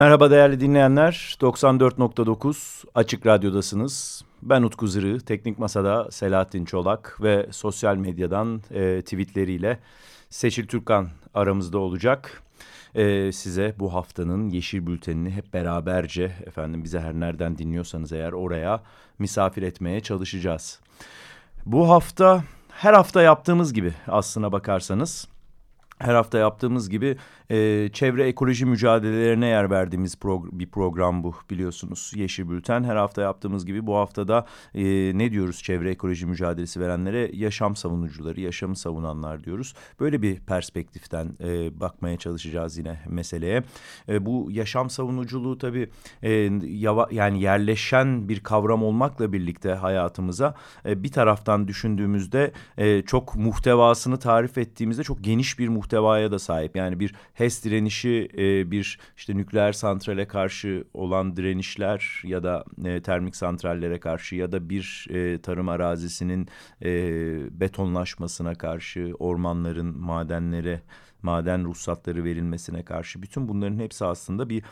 Merhaba değerli dinleyenler. 94.9 Açık Radyo'dasınız. Ben Utku Zırı, Teknik Masa'da Selahattin Çolak ve sosyal medyadan e, tweetleriyle Seçil Türkan aramızda olacak. E, size bu haftanın Yeşil Bülteni'ni hep beraberce efendim bize her nereden dinliyorsanız eğer oraya misafir etmeye çalışacağız. Bu hafta her hafta yaptığımız gibi aslına bakarsanız her hafta yaptığımız gibi e, çevre ekoloji mücadelelerine yer verdiğimiz prog bir program bu biliyorsunuz. Yeşil Bülten her hafta yaptığımız gibi bu haftada e, ne diyoruz çevre ekoloji mücadelesi verenlere? Yaşam savunucuları, yaşamı savunanlar diyoruz. Böyle bir perspektiften e, bakmaya çalışacağız yine meseleye. E, bu yaşam savunuculuğu tabii e, yava, yani yerleşen bir kavram olmakla birlikte hayatımıza e, bir taraftan düşündüğümüzde e, çok muhtevasını tarif ettiğimizde çok geniş bir muhtevaya da sahip. Yani bir HES direnişi e, bir işte nükleer santrale karşı olan direnişler ya da e, termik santrallere karşı ya da bir e, tarım arazisinin betonlaşmasına karşı ormanların madenlere maden ruhsatları verilmesine karşı bütün bunların hepsi aslında bir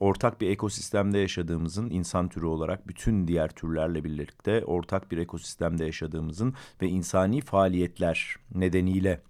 ortak bir ekosistemde yaşadığımızın insan türü olarak bütün diğer türlerle birlikte ortak bir ekosistemde yaşadığımızın ve insani faaliyetler nedeniyle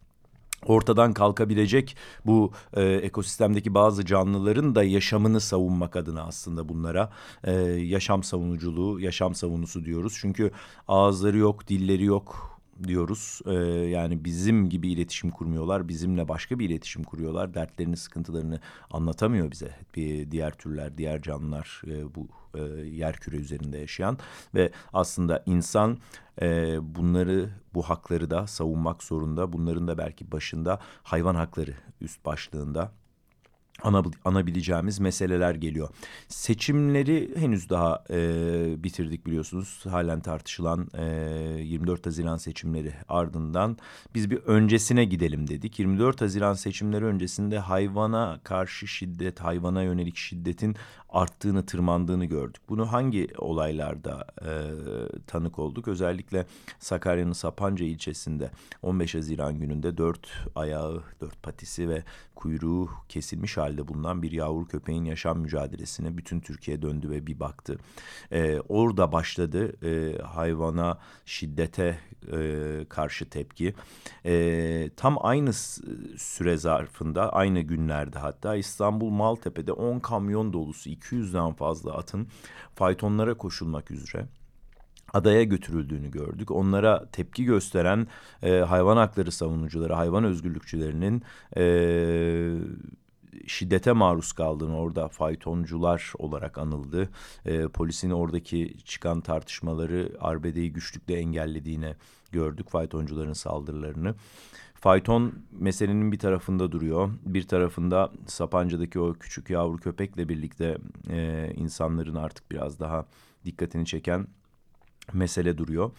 ortadan kalkabilecek bu e, ekosistemdeki bazı canlıların da yaşamını savunmak adına aslında bunlara e, yaşam savunuculuğu, yaşam savunusu diyoruz. Çünkü ağızları yok, dilleri yok diyoruz. Ee, yani bizim gibi iletişim kurmuyorlar. Bizimle başka bir iletişim kuruyorlar. Dertlerini, sıkıntılarını anlatamıyor bize. Bir diğer türler, diğer canlılar e, bu e, yer küre üzerinde yaşayan ve aslında insan e, bunları bu hakları da savunmak zorunda. Bunların da belki başında hayvan hakları üst başlığında anabileceğimiz meseleler geliyor. Seçimleri henüz daha e, bitirdik biliyorsunuz. Halen tartışılan e, 24 Haziran seçimleri ardından biz bir öncesine gidelim dedik. 24 Haziran seçimleri öncesinde hayvana karşı şiddet, hayvana yönelik şiddetin arttığını, tırmandığını gördük. Bunu hangi olaylarda e, tanık olduk? Özellikle Sakarya'nın Sapanca ilçesinde 15 Haziran gününde dört ayağı, dört patisi ve kuyruğu kesilmiş halde bulunan bir yavru köpeğin yaşam mücadelesine bütün Türkiye döndü ve bir baktı. E, orada başladı e, hayvana şiddete e, karşı tepki. E, tam aynı süre zarfında, aynı günlerde hatta İstanbul Maltepe'de 10 kamyon dolusu 200'den fazla atın faytonlara koşulmak üzere adaya götürüldüğünü gördük. Onlara tepki gösteren e, hayvan hakları savunucuları, hayvan özgürlükçülerinin e, şiddete maruz kaldığını orada faytoncular olarak anıldı. E, polisin oradaki çıkan tartışmaları arbedeyi güçlükle engellediğine gördük faytoncuların saldırılarını. Fayton meselenin bir tarafında duruyor. Bir tarafında Sapanca'daki o küçük yavru köpekle birlikte e, insanların artık biraz daha dikkatini çeken mesele duruyor.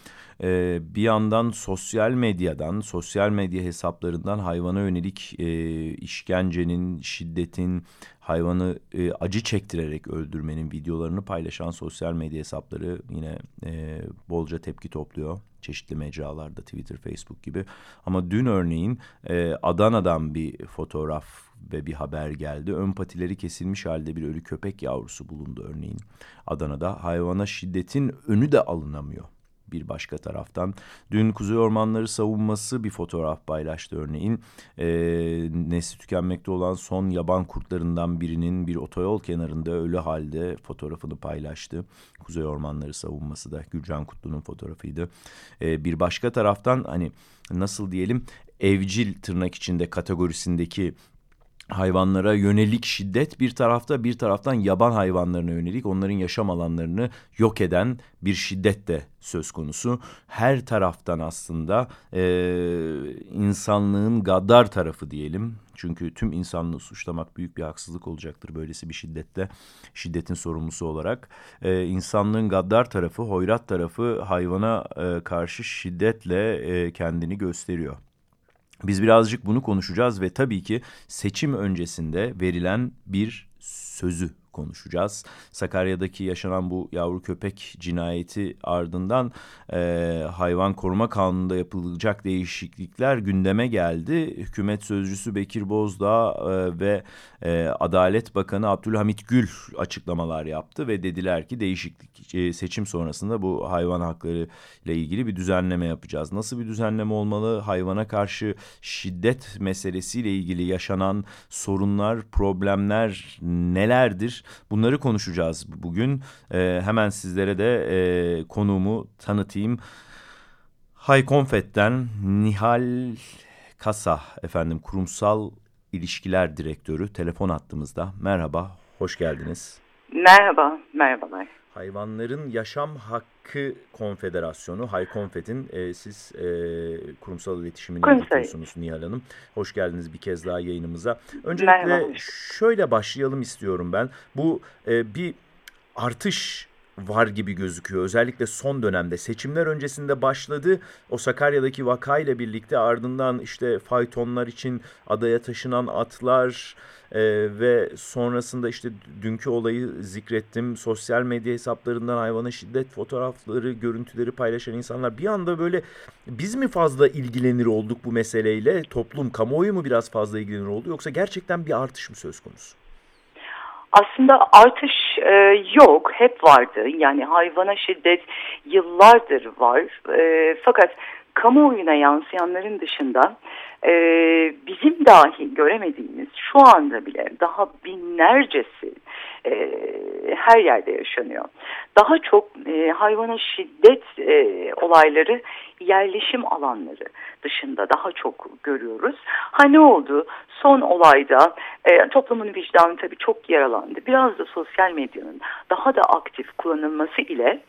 Ee, bir yandan sosyal medyadan, sosyal medya hesaplarından hayvana yönelik e, işkencenin, şiddetin, hayvanı e, acı çektirerek öldürmenin videolarını paylaşan sosyal medya hesapları yine e, bolca tepki topluyor. Çeşitli mecralarda, Twitter, Facebook gibi. Ama dün örneğin e, Adana'dan bir fotoğraf ve bir haber geldi. Ön patileri kesilmiş halde bir ölü köpek yavrusu bulundu örneğin. Adana'da hayvana şiddetin önü de alınamıyor bir başka taraftan. Dün Kuzey Ormanları savunması bir fotoğraf paylaştı örneğin. E, nesli tükenmekte olan son yaban kurtlarından birinin bir otoyol kenarında ölü halde fotoğrafını paylaştı. Kuzey Ormanları savunması da Gürcan Kutlu'nun fotoğrafıydı. E, bir başka taraftan hani nasıl diyelim evcil tırnak içinde kategorisindeki hayvanlara yönelik şiddet bir tarafta bir taraftan yaban hayvanlarına yönelik onların yaşam alanlarını yok eden bir şiddet de söz konusu. Her taraftan aslında e, insanlığın gaddar tarafı diyelim. Çünkü tüm insanlığı suçlamak büyük bir haksızlık olacaktır böylesi bir şiddette. Şiddetin sorumlusu olarak. E, insanlığın gaddar tarafı, hoyrat tarafı hayvana e, karşı şiddetle e, kendini gösteriyor. Biz birazcık bunu konuşacağız ve tabii ki seçim öncesinde verilen bir sözü konuşacağız. Sakarya'daki yaşanan bu yavru köpek cinayeti ardından e, hayvan koruma kanununda yapılacak değişiklikler gündeme geldi. Hükümet sözcüsü Bekir Bozdağ e, ve e, Adalet Bakanı Abdülhamit Gül açıklamalar yaptı ve dediler ki değişiklik e, seçim sonrasında bu hayvan hakları ile ilgili bir düzenleme yapacağız. Nasıl bir düzenleme olmalı? Hayvana karşı şiddet meselesiyle ilgili yaşanan sorunlar, problemler nelerdir? Bunları konuşacağız bugün. E, hemen sizlere de e, konuğumu tanıtayım. Haykonfet'ten Nihal Kasa efendim kurumsal ilişkiler direktörü telefon attığımızda. Merhaba, hoş geldiniz. Merhaba, merhabalar. Hayvanların Yaşam Hakkı Konfederasyonu, Haykonfet'in e, siz e, kurumsal iletişimini yürütüyorsunuz Nihal Hanım. Hoş geldiniz bir kez daha yayınımıza. Öncelikle Merhaba. şöyle başlayalım istiyorum ben. Bu e, bir artış var gibi gözüküyor. Özellikle son dönemde seçimler öncesinde başladı. O Sakarya'daki vakayla birlikte ardından işte faytonlar için adaya taşınan atlar e, ve sonrasında işte dünkü olayı zikrettim. Sosyal medya hesaplarından hayvana şiddet fotoğrafları, görüntüleri paylaşan insanlar bir anda böyle biz mi fazla ilgilenir olduk bu meseleyle? Toplum, kamuoyu mu biraz fazla ilgilenir oldu yoksa gerçekten bir artış mı söz konusu? Aslında artış e, yok, hep vardı. Yani hayvana şiddet yıllardır var. E, fakat kamuoyuna yansıyanların dışında e, bizim dahi göremediğimiz şu anda bile daha binlercesi e, her yerde yaşanıyor. Daha çok e, hayvana şiddet e, olayları yerleşim alanları dışında daha çok görüyoruz. Ha ne oldu? Son olayda e, toplumun vicdanı tabii çok yaralandı. Biraz da sosyal medyanın daha da aktif kullanılması ile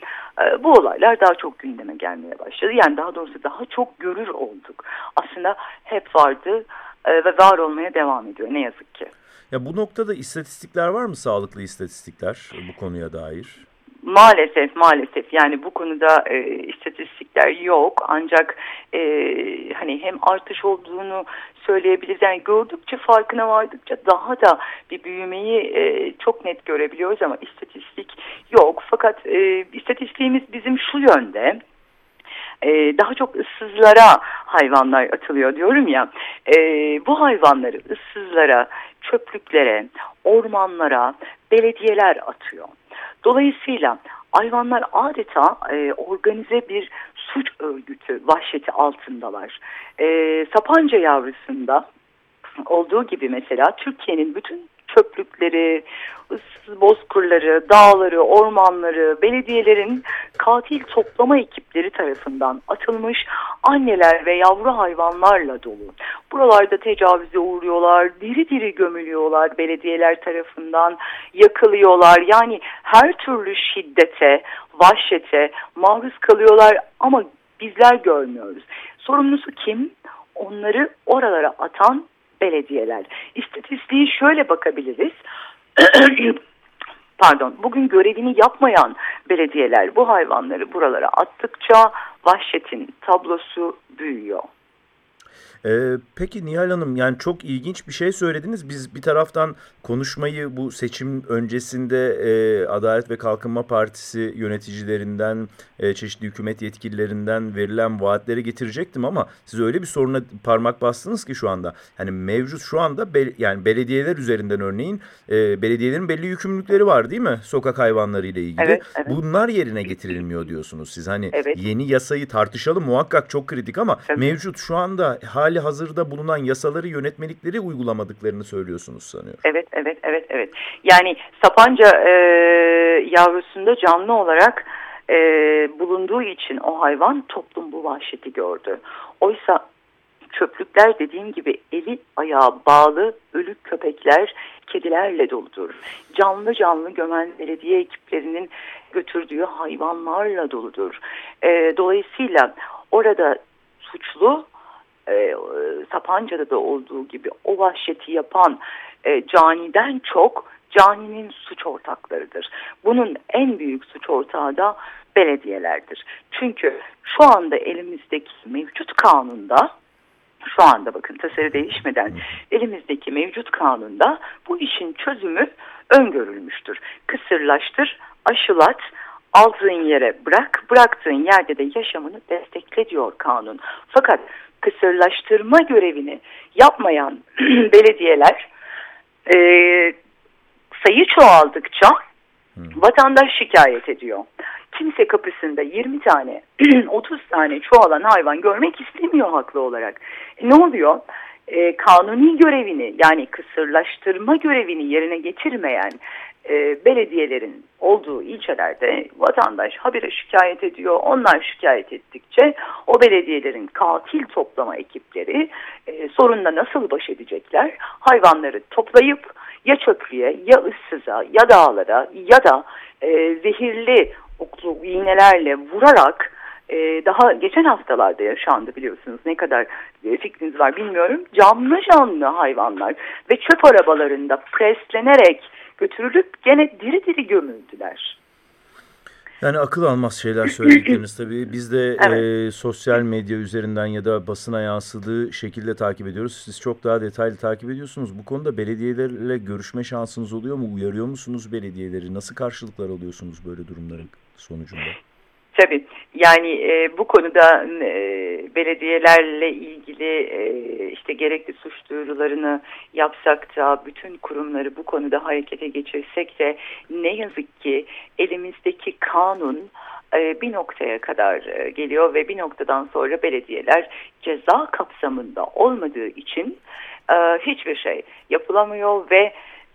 e, bu olaylar daha çok gündeme gelmeye başladı. Yani daha doğrusu daha çok görür olduk. Aslında hep vardı ve var olmaya devam ediyor ne yazık ki. Ya bu noktada istatistikler var mı? Sağlıklı istatistikler bu konuya dair? Maalesef maalesef. Yani bu konuda e, istatistikler yok. Ancak e, hani hem artış olduğunu söyleyebiliriz. Yani gördükçe farkına vardıkça daha da bir büyümeyi e, çok net görebiliyoruz ama istatistik yok. Fakat e, istatistiğimiz bizim şu yönde e, daha çok ıssızlara hayvanlar atılıyor diyorum ya. E, bu hayvanları ıssızlara, çöplüklere, ormanlara belediyeler atıyor. Dolayısıyla hayvanlar adeta e, organize bir suç örgütü vahşeti altındalar. E, Sapanca yavrusunda olduğu gibi mesela Türkiye'nin bütün çöplükleri, ıssız bozkırları, dağları, ormanları, belediyelerin katil toplama ekipleri tarafından atılmış anneler ve yavru hayvanlarla dolu. Buralarda tecavüze uğruyorlar, diri diri gömülüyorlar belediyeler tarafından, yakılıyorlar. Yani her türlü şiddete, vahşete maruz kalıyorlar ama bizler görmüyoruz. Sorumlusu kim? Onları oralara atan belediyeler. İstatistiği şöyle bakabiliriz. Pardon, bugün görevini yapmayan belediyeler bu hayvanları buralara attıkça vahşetin tablosu büyüyor. Ee, peki Nihal Hanım yani çok ilginç bir şey söylediniz. Biz bir taraftan konuşmayı bu seçim öncesinde e, Adalet ve Kalkınma Partisi yöneticilerinden, e, çeşitli hükümet yetkililerinden verilen vaatleri getirecektim ama siz öyle bir soruna parmak bastınız ki şu anda. Yani mevcut şu anda be, yani belediyeler üzerinden örneğin e, belediyelerin belli yükümlülükleri var değil mi? Sokak hayvanları ile ilgili. Evet, evet. Bunlar yerine getirilmiyor diyorsunuz siz. Hani evet. yeni yasayı tartışalım muhakkak çok kritik ama Tabii. mevcut şu anda hali hazırda bulunan yasaları yönetmelikleri uygulamadıklarını söylüyorsunuz sanıyorum. Evet, evet, evet, evet. Yani Sapanca e, yavrusunda canlı olarak e, bulunduğu için o hayvan toplum bu vahşeti gördü. Oysa çöplükler dediğim gibi eli ayağı bağlı ölük köpekler, kedilerle doludur. Canlı canlı gömen belediye ekiplerinin götürdüğü hayvanlarla doludur. E, dolayısıyla orada suçlu e, Sapanca'da da olduğu gibi o vahşeti yapan e, caniden çok caninin suç ortaklarıdır. Bunun en büyük suç ortağı da belediyelerdir. Çünkü şu anda elimizdeki mevcut kanunda şu anda bakın tasarı değişmeden elimizdeki mevcut kanunda bu işin çözümü öngörülmüştür. Kısırlaştır, aşılat, aldığın yere bırak, bıraktığın yerde de yaşamını destekle diyor kanun. Fakat kısırlaştırma görevini yapmayan belediyeler e, sayı çoğaldıkça vatandaş şikayet ediyor. Kimse kapısında 20 tane, 30 tane çoğalan hayvan görmek istemiyor haklı olarak. E, ne oluyor? E, kanuni görevini yani kısırlaştırma görevini yerine getirmeyen e, belediyelerin olduğu ilçelerde vatandaş habire şikayet ediyor. Onlar şikayet ettikçe o belediyelerin katil toplama ekipleri e, sorunla nasıl baş edecekler? Hayvanları toplayıp ya çöplüğe ya ıssıza ya dağlara ya da e, zehirli oklu iğnelerle vurarak e, daha geçen haftalarda yaşandı biliyorsunuz ne kadar e, fikriniz var bilmiyorum canlı canlı hayvanlar ve çöp arabalarında preslenerek götürülüp gene diri diri gömüldüler. Yani akıl almaz şeyler söyledikleriniz tabii. Biz de evet. e, sosyal medya üzerinden ya da basına yansıdığı şekilde takip ediyoruz. Siz çok daha detaylı takip ediyorsunuz. Bu konuda belediyelerle görüşme şansınız oluyor mu? Uyarıyor musunuz belediyeleri? Nasıl karşılıklar alıyorsunuz böyle durumların sonucunda? Tabii yani e, bu konuda e, belediyelerle ilgili e, işte gerekli suç duyurularını yapsak da bütün kurumları bu konuda harekete geçirsek de ne yazık ki elimizdeki kanun e, bir noktaya kadar e, geliyor ve bir noktadan sonra belediyeler ceza kapsamında olmadığı için e, hiçbir şey yapılamıyor ve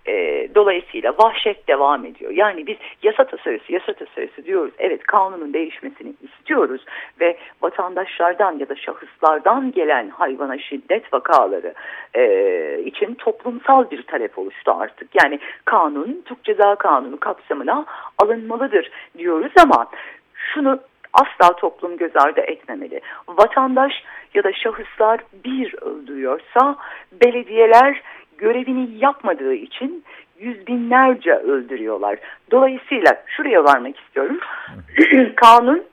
e, dolayısıyla vahşet devam ediyor. Yani biz yasa tasarısı, yasa tasarısı diyoruz. Evet kanunun değişmesini istiyoruz ve vatandaşlardan ya da şahıslardan gelen hayvana şiddet vakaları e, için toplumsal bir talep oluştu artık. Yani kanun, Türk Ceza Kanunu kapsamına alınmalıdır diyoruz ama şunu asla toplum göz ardı etmemeli. Vatandaş ya da şahıslar bir öldürüyorsa belediyeler görevini yapmadığı için yüz binlerce öldürüyorlar. Dolayısıyla şuraya varmak istiyorum. Kanun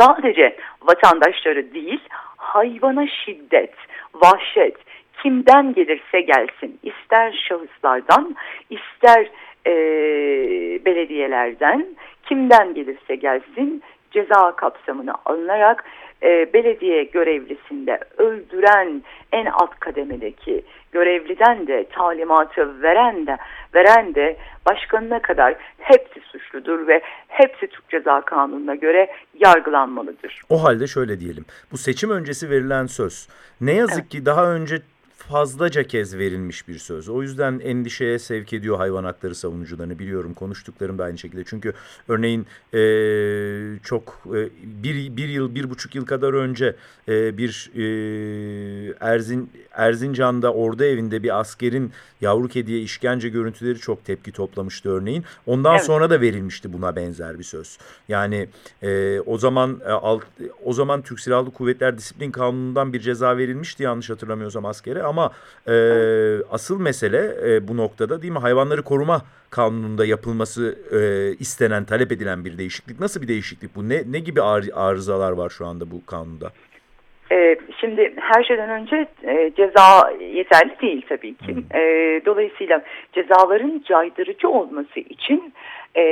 sadece vatandaşları değil hayvana şiddet, vahşet kimden gelirse gelsin ister şahıslardan ister e, belediyelerden kimden gelirse gelsin ceza kapsamına alınarak e, belediye görevlisinde öldüren en alt kademedeki görevliden de talimatı veren de veren de başkanına kadar hepsi suçludur ve hepsi Türk Ceza Kanunu'na göre yargılanmalıdır. O halde şöyle diyelim. Bu seçim öncesi verilen söz ne yazık evet. ki daha önce fazlaca kez verilmiş bir söz. O yüzden endişeye sevk ediyor hayvan hakları savunucularını biliyorum. Konuştuklarım da aynı şekilde. Çünkü örneğin e, çok e, bir, bir yıl, bir buçuk yıl kadar önce e, bir e, Erzin, Erzincan'da orada evinde bir askerin yavru kediye işkence görüntüleri çok tepki toplamıştı örneğin. Ondan evet. sonra da verilmişti buna benzer bir söz. Yani e, o zaman e, alt, o zaman Türk Silahlı Kuvvetler Disiplin Kanunu'ndan bir ceza verilmişti yanlış hatırlamıyorsam askere ama e, asıl mesele e, bu noktada değil mi hayvanları koruma kanununda yapılması e, istenen talep edilen bir değişiklik. Nasıl bir değişiklik bu? Ne, ne gibi arızalar var şu anda bu kanunda? Şimdi her şeyden önce ceza yeterli değil tabii ki. E, dolayısıyla cezaların caydırıcı olması için e,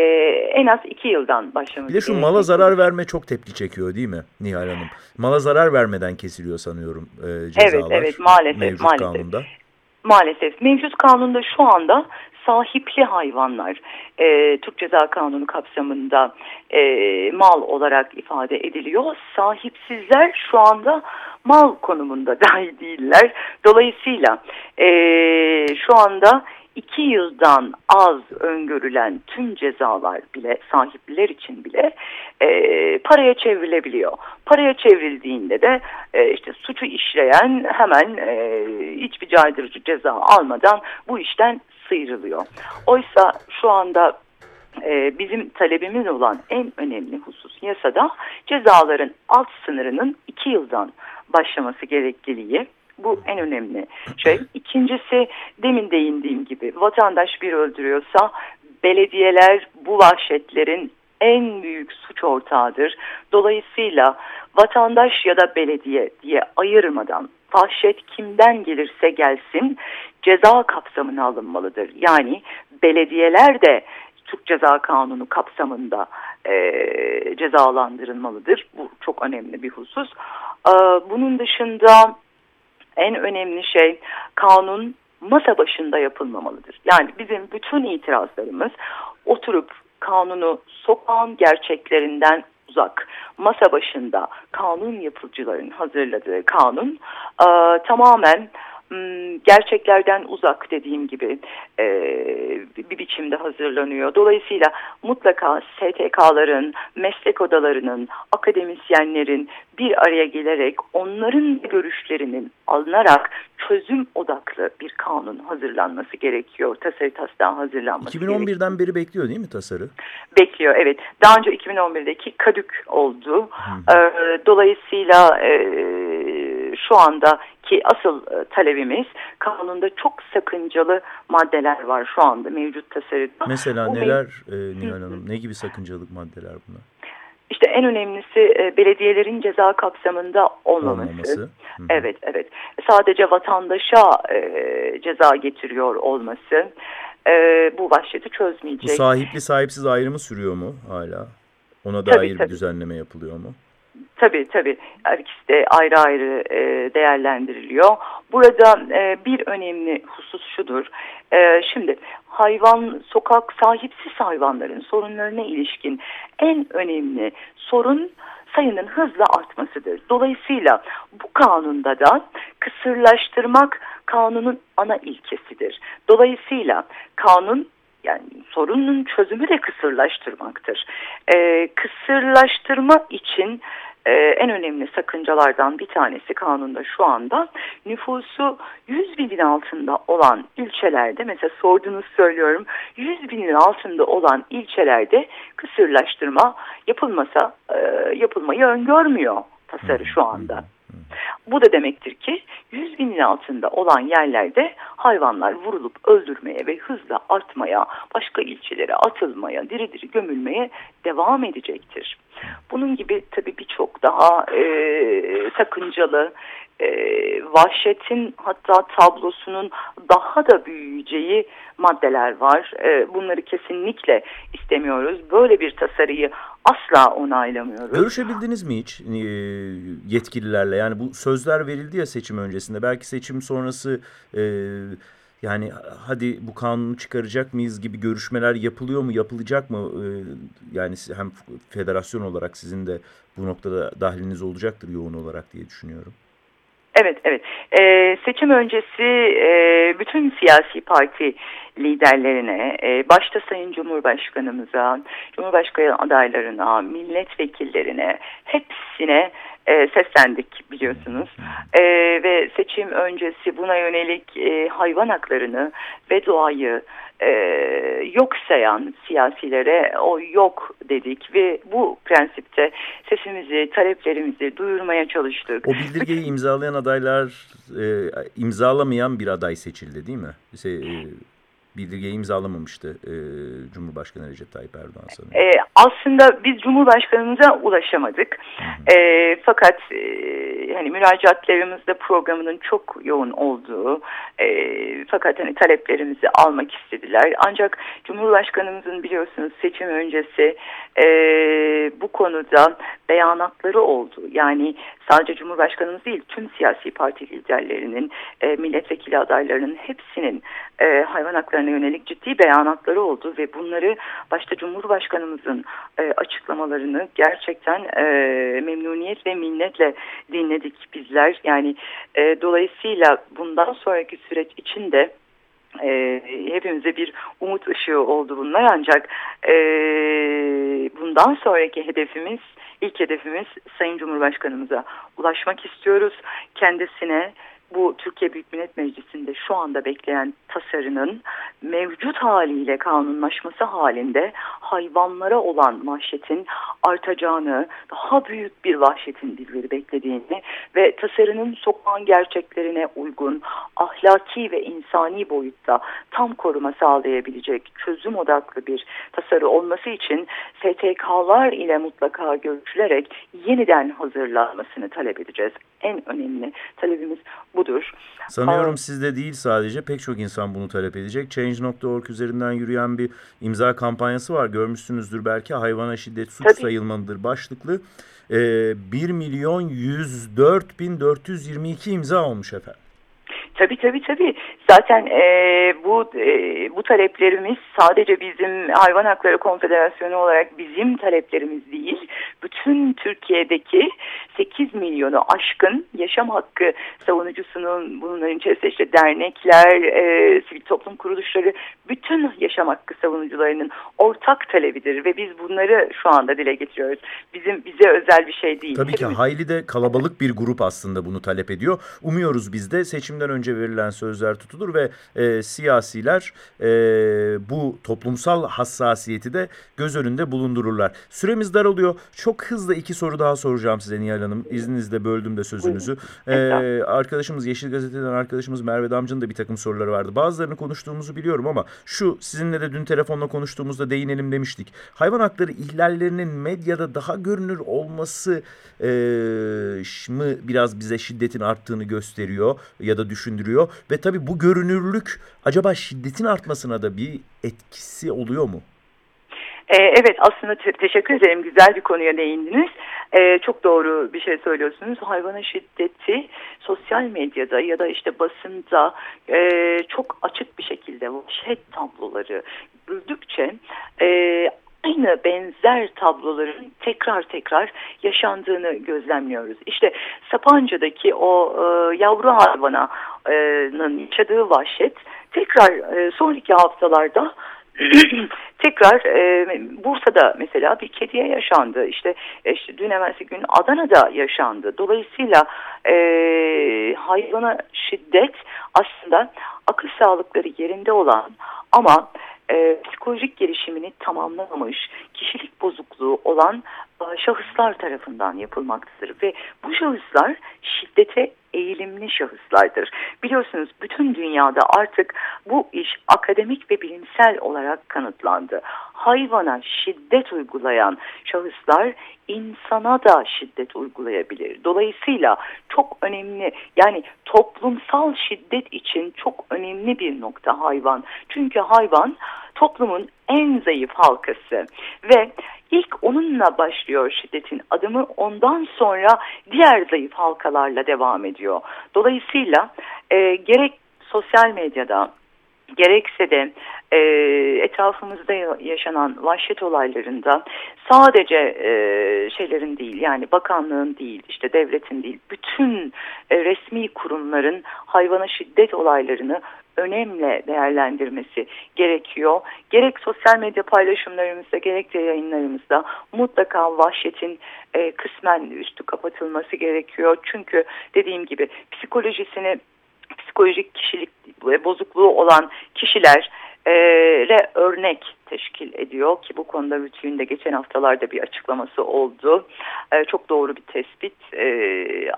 en az iki yıldan başlaması Bir de şu mala zarar verme çok tepki çekiyor değil mi Nihal Hanım? Mala zarar vermeden kesiliyor sanıyorum e, cezalar. Evet evet maalesef. Mevcut maalesef. kanunda. Maalesef mevcut kanunda şu anda sahipli hayvanlar e, Türk Ceza Kanunu kapsamında e, mal olarak ifade ediliyor. Sahipsizler şu anda mal konumunda dahi değiller. Dolayısıyla e, şu anda iki yıldan az öngörülen tüm cezalar bile sahipler için bile e, paraya çevrilebiliyor. Paraya çevrildiğinde de e, işte suçu işleyen hemen e, hiçbir caydırıcı ceza almadan bu işten sıyrılıyor. Oysa şu anda e, bizim talebimiz olan en önemli husus yasada cezaların alt sınırının iki yıldan başlaması gerekliliği. Bu en önemli şey. İkincisi demin değindiğim gibi vatandaş bir öldürüyorsa belediyeler bu vahşetlerin en büyük suç ortağıdır. Dolayısıyla vatandaş ya da belediye diye ayırmadan vahşet kimden gelirse gelsin ceza kapsamına alınmalıdır. Yani belediyeler de Türk Ceza Kanunu kapsamında e, cezalandırılmalıdır. Bu çok önemli bir husus. E, bunun dışında en önemli şey kanun masa başında yapılmamalıdır. Yani bizim bütün itirazlarımız oturup kanunu sokağın gerçeklerinden uzak, masa başında kanun yapıcıların hazırladığı kanun e, tamamen gerçeklerden uzak dediğim gibi e, bir biçimde hazırlanıyor. Dolayısıyla mutlaka STK'ların, meslek odalarının, akademisyenlerin bir araya gelerek onların görüşlerinin alınarak çözüm odaklı bir kanun hazırlanması gerekiyor. Tasarı taslağı hazırlanması 2011'den gerekiyor. beri bekliyor değil mi tasarı? Bekliyor evet. Daha önce 2011'deki kadük oldu. Hmm. Dolayısıyla e, şu andaki asıl e, talebimiz kanunda çok sakıncalı maddeler var şu anda mevcut tasarıda. Mesela Bu neler e, Nihal Hanım? Ne gibi sakıncalı maddeler bunlar? İşte en önemlisi e, belediyelerin ceza kapsamında olmaması. olmaması. Hı -hı. Evet, evet. Sadece vatandaşa e, ceza getiriyor olması e, bu vahşeti çözmeyecek. Bu sahipli sahipsiz ayrımı sürüyor mu hala? Ona dair tabii, tabii. bir düzenleme yapılıyor mu? Tabii tabii. Her ikisi de ayrı ayrı e, değerlendiriliyor. Burada e, bir önemli husus şudur. E, şimdi hayvan, sokak sahipsiz hayvanların sorunlarına ilişkin en önemli sorun sayının hızla artmasıdır. Dolayısıyla bu kanunda da kısırlaştırmak kanunun ana ilkesidir. Dolayısıyla kanun yani sorunun çözümü de kısırlaştırmaktır. Ee, kısırlaştırma için e, en önemli sakıncalardan bir tanesi kanunda şu anda. Nüfusu 100 binin altında olan ilçelerde mesela sorduğunuz söylüyorum 100 binin altında olan ilçelerde kısırlaştırma yapılmasa e, yapılmayı öngörmüyor tasarı şu anda. Bu da demektir ki 100 binin altında olan yerlerde hayvanlar vurulup öldürmeye ve hızla artmaya, başka ilçelere atılmaya, diri diri gömülmeye devam edecektir. Bunun gibi tabii birçok daha e, sakıncalı, e, vahşetin hatta tablosunun daha da büyüyeceği maddeler var. E, bunları kesinlikle istemiyoruz. Böyle bir tasarıyı asla onaylamıyoruz. Görüşebildiniz mi hiç e, yetkililerle? Yani bu sözler verildi ya seçim öncesinde. Belki seçim sonrası e, yani hadi bu kanunu çıkaracak mıyız gibi görüşmeler yapılıyor mu, yapılacak mı? E, yani hem federasyon olarak sizin de bu noktada dahiliniz olacaktır yoğun olarak diye düşünüyorum. Evet, evet. Ee, seçim öncesi e, bütün siyasi parti liderlerine, e, başta Sayın Cumhurbaşkanımıza, Cumhurbaşkanı adaylarına, milletvekillerine, hepsine e, seslendik biliyorsunuz. E, ve seçim öncesi buna yönelik e, hayvan haklarını ve doğayı e, yok sayan siyasilere o yok dedik ve bu prensipte sesimizi, taleplerimizi duyurmaya çalıştık. O bildirgeyi imzalayan adaylar e, imzalamayan bir aday seçildi değil mi? Şey, e, bildirgeyi imzalamamıştı e, Cumhurbaşkanı Recep Tayyip Erdoğan sanırım. E, aslında biz Cumhurbaşkanımıza ulaşamadık. Hı hı. E, fakat e, hani müracaatlarımızda programının çok yoğun olduğu e, fakat hani taleplerimizi almak istediler. Ancak Cumhurbaşkanımızın biliyorsunuz seçim öncesi e, bu konuda beyanatları oldu. Yani sadece Cumhurbaşkanımız değil tüm siyasi parti liderlerinin, e, milletvekili adaylarının hepsinin e, hayvan haklarına yönelik ciddi beyanatları oldu ve bunları başta Cumhurbaşkanımızın e, açıklamalarını gerçekten e, memnuniyet ve minnetle dinledik bizler. Yani e, dolayısıyla bundan sonraki süreç içinde e, hepimize bir umut ışığı oldu bunlar ancak e, bundan sonraki hedefimiz ilk hedefimiz Sayın Cumhurbaşkanımıza ulaşmak istiyoruz. Kendisine bu Türkiye Büyük Millet Meclisi'nde şu anda bekleyen tasarının mevcut haliyle kanunlaşması halinde hayvanlara olan vahşetin artacağını, daha büyük bir vahşetin bizleri beklediğini ve tasarının sokağın gerçeklerine uygun, ahlaki ve insani boyutta tam koruma sağlayabilecek çözüm odaklı bir tasarı olması için STK'lar ile mutlaka görüşülerek yeniden hazırlanmasını talep edeceğiz. En önemli talebimiz budur. Sanıyorum Aa, sizde değil sadece pek çok insan bunu talep edecek. Change.org üzerinden yürüyen bir imza kampanyası var. Görmüşsünüzdür belki hayvana şiddet suç Tabii. sayılmalıdır başlıklı. Ee, 1 milyon 104 bin 422 imza olmuş efendim. Tabii tabii tabii. Zaten e, bu e, bu taleplerimiz sadece bizim Hayvan Hakları Konfederasyonu olarak bizim taleplerimiz değil. Bütün Türkiye'deki 8 milyonu aşkın yaşam hakkı savunucusunun bunların içerisinde işte dernekler, e, sivil toplum kuruluşları, bütün yaşam hakkı savunucularının ortak talebidir ve biz bunları şu anda dile getiriyoruz. Bizim bize özel bir şey değil. Tabii ki hayli de kalabalık bir grup aslında bunu talep ediyor. Umuyoruz biz de seçimden önce verilen sözler tutulur ve e, siyasiler e, bu toplumsal hassasiyeti de göz önünde bulundururlar. Süremiz daralıyor. Çok hızlı iki soru daha soracağım size Nihal Hanım. İzninizle böldüm de sözünüzü. Ee, arkadaşımız Yeşil Gazete'den arkadaşımız Merve Damcı'nın da bir takım soruları vardı. Bazılarını konuştuğumuzu biliyorum ama şu sizinle de dün telefonla konuştuğumuzda değinelim demiştik. Hayvan hakları ihlallerinin medyada daha görünür olması e, mı biraz bize şiddetin arttığını gösteriyor ya da düşündürüyor. Ve tabii bu görünürlük acaba şiddetin artmasına da bir etkisi oluyor mu? Ee, evet aslında te teşekkür ederim güzel bir konuya değindiniz. Ee, çok doğru bir şey söylüyorsunuz. Hayvana şiddeti sosyal medyada ya da işte basında e, çok açık bir şekilde vahşet tabloları gördükçe e, aynı benzer tabloların tekrar tekrar yaşandığını gözlemliyoruz. İşte Sapanca'daki o e, yavru hayvananın yaşadığı vahşet tekrar e, sonraki haftalarda tekrar e, Bursa'da mesela bir kediye yaşandı. İşte, e, işte dün evvelsi gün Adana'da yaşandı. Dolayısıyla e, hayvana şiddet aslında akıl sağlıkları yerinde olan ama e, psikolojik gelişimini tamamlamamış, kişilik bozukluğu olan şahıslar tarafından yapılmaktadır. Ve bu şahıslar şiddete eğilimli şahıslardır. Biliyorsunuz bütün dünyada artık bu iş akademik ve bilimsel olarak kanıtlandı. Hayvana şiddet uygulayan şahıslar insana da şiddet uygulayabilir. Dolayısıyla çok önemli yani toplumsal şiddet için çok önemli bir nokta hayvan. Çünkü hayvan toplumun en zayıf halkası ve ilk onunla başlıyor şiddetin adımı ondan sonra diğer zayıf halkalarla devam ediyor. Dolayısıyla e, gerek sosyal medyada gerekse de e, etrafımızda yaşanan vahşet olaylarında sadece e, şeylerin değil yani bakanlığın değil işte devletin değil bütün e, resmi kurumların hayvana şiddet olaylarını önemle değerlendirmesi gerekiyor. Gerek sosyal medya paylaşımlarımızda gerek de yayınlarımızda mutlaka vahşetin e, kısmen üstü kapatılması gerekiyor. Çünkü dediğim gibi psikolojisini psikolojik kişilik bozukluğu olan kişiler re örnek teşkil ediyor ki bu konuda Rütü'nün de geçen haftalarda bir açıklaması oldu. E, çok doğru bir tespit. E,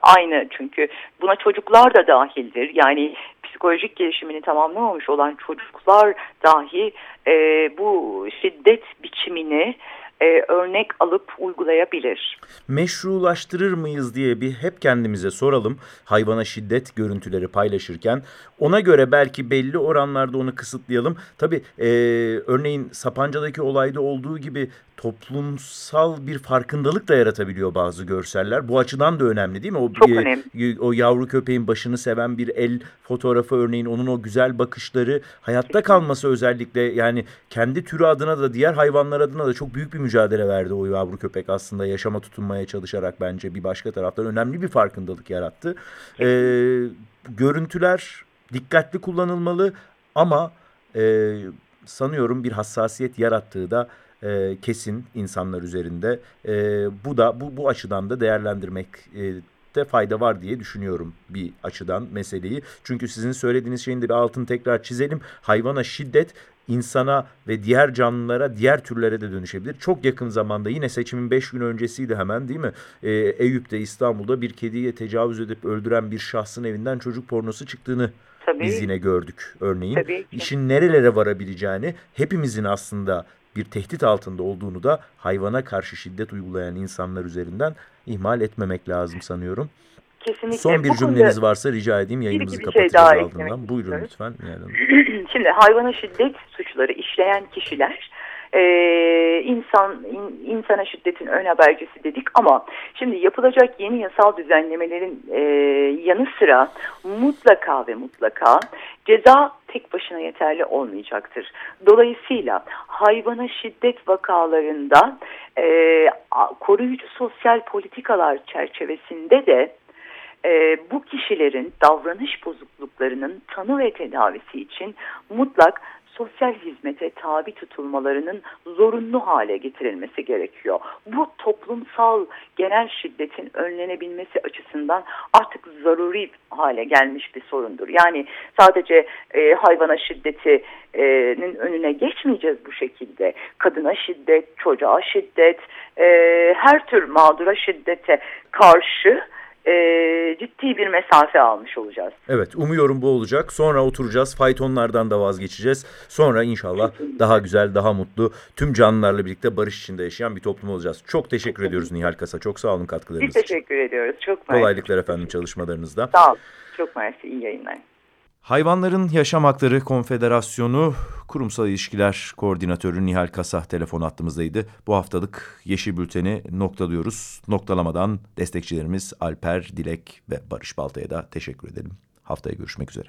aynı çünkü buna çocuklar da dahildir. Yani psikolojik gelişimini tamamlamamış olan çocuklar dahi e, bu şiddet biçimini e, örnek alıp uygulayabilir. Meşrulaştırır mıyız diye bir hep kendimize soralım hayvana şiddet görüntüleri paylaşırken. Ona göre belki belli oranlarda onu kısıtlayalım. Tabii e, örneğin Sapanca'daki olayda olduğu gibi toplumsal bir farkındalık da yaratabiliyor bazı görseller. Bu açıdan da önemli değil mi? O, Çok e, önemli. O yavru köpeğin başını seven bir el fotoğrafı örneğin onun o güzel bakışları hayatta kalması özellikle yani kendi türü adına da diğer hayvanlar adına da çok büyük bir mücadele verdi o yavru köpek aslında yaşama tutunmaya çalışarak bence bir başka taraftan önemli bir farkındalık yarattı. Ee, görüntüler dikkatli kullanılmalı ama e, sanıyorum bir hassasiyet yarattığı da e, kesin insanlar üzerinde. E, bu da bu, bu açıdan da değerlendirmek e, görmekte fayda var diye düşünüyorum bir açıdan meseleyi. Çünkü sizin söylediğiniz şeyin de bir altını tekrar çizelim. Hayvana şiddet insana ve diğer canlılara, diğer türlere de dönüşebilir. Çok yakın zamanda yine seçimin 5 gün öncesiydi hemen değil mi? Ee, Eyüp'te İstanbul'da bir kediye tecavüz edip öldüren bir şahsın evinden çocuk pornosu çıktığını Tabii. biz yine gördük örneğin. Tabii İşin nerelere varabileceğini hepimizin aslında bir tehdit altında olduğunu da hayvana karşı şiddet uygulayan insanlar üzerinden ihmal etmemek lazım sanıyorum. Kesinlikle. Son bir Bu cümleniz varsa rica edeyim yayınımızı bir kapatacağız şey ardından. Buyurun lütfen. Şimdi hayvana şiddet suçları işleyen kişiler e, insan in, insana şiddetin ön habercisi dedik ama şimdi yapılacak yeni yasal düzenlemelerin e, yanı sıra mutlaka ve mutlaka ceza tek başına yeterli olmayacaktır. Dolayısıyla hayvana şiddet vakalarında e, koruyucu sosyal politikalar çerçevesinde de e, bu kişilerin davranış bozukluklarının tanı ve tedavisi için mutlak sosyal hizmete tabi tutulmalarının zorunlu hale getirilmesi gerekiyor. Bu toplumsal genel şiddetin önlenebilmesi açısından artık zaruri hale gelmiş bir sorundur. Yani sadece e, hayvana şiddetinin önüne geçmeyeceğiz bu şekilde. Kadına şiddet, çocuğa şiddet, e, her tür mağdura şiddete karşı e, ciddi bir mesafe almış olacağız. Evet umuyorum bu olacak. Sonra oturacağız faytonlardan da vazgeçeceğiz. Sonra inşallah daha güzel daha mutlu tüm canlılarla birlikte barış içinde yaşayan bir toplum olacağız. Çok teşekkür ediyoruz Nihal Kasa. Çok sağ olun katkılarınız Biz teşekkür ediyoruz. Çok mersi. Kolaylıklar efendim çalışmalarınızda. Sağ olun. Çok mersi. İyi yayınlar. Hayvanların Yaşam Hakları Konfederasyonu Kurumsal İlişkiler Koordinatörü Nihal Kasah telefon attığımızdaydı. Bu haftalık Yeşil Bülten'i noktalıyoruz. Noktalamadan destekçilerimiz Alper, Dilek ve Barış Balta'ya da teşekkür edelim. Haftaya görüşmek üzere.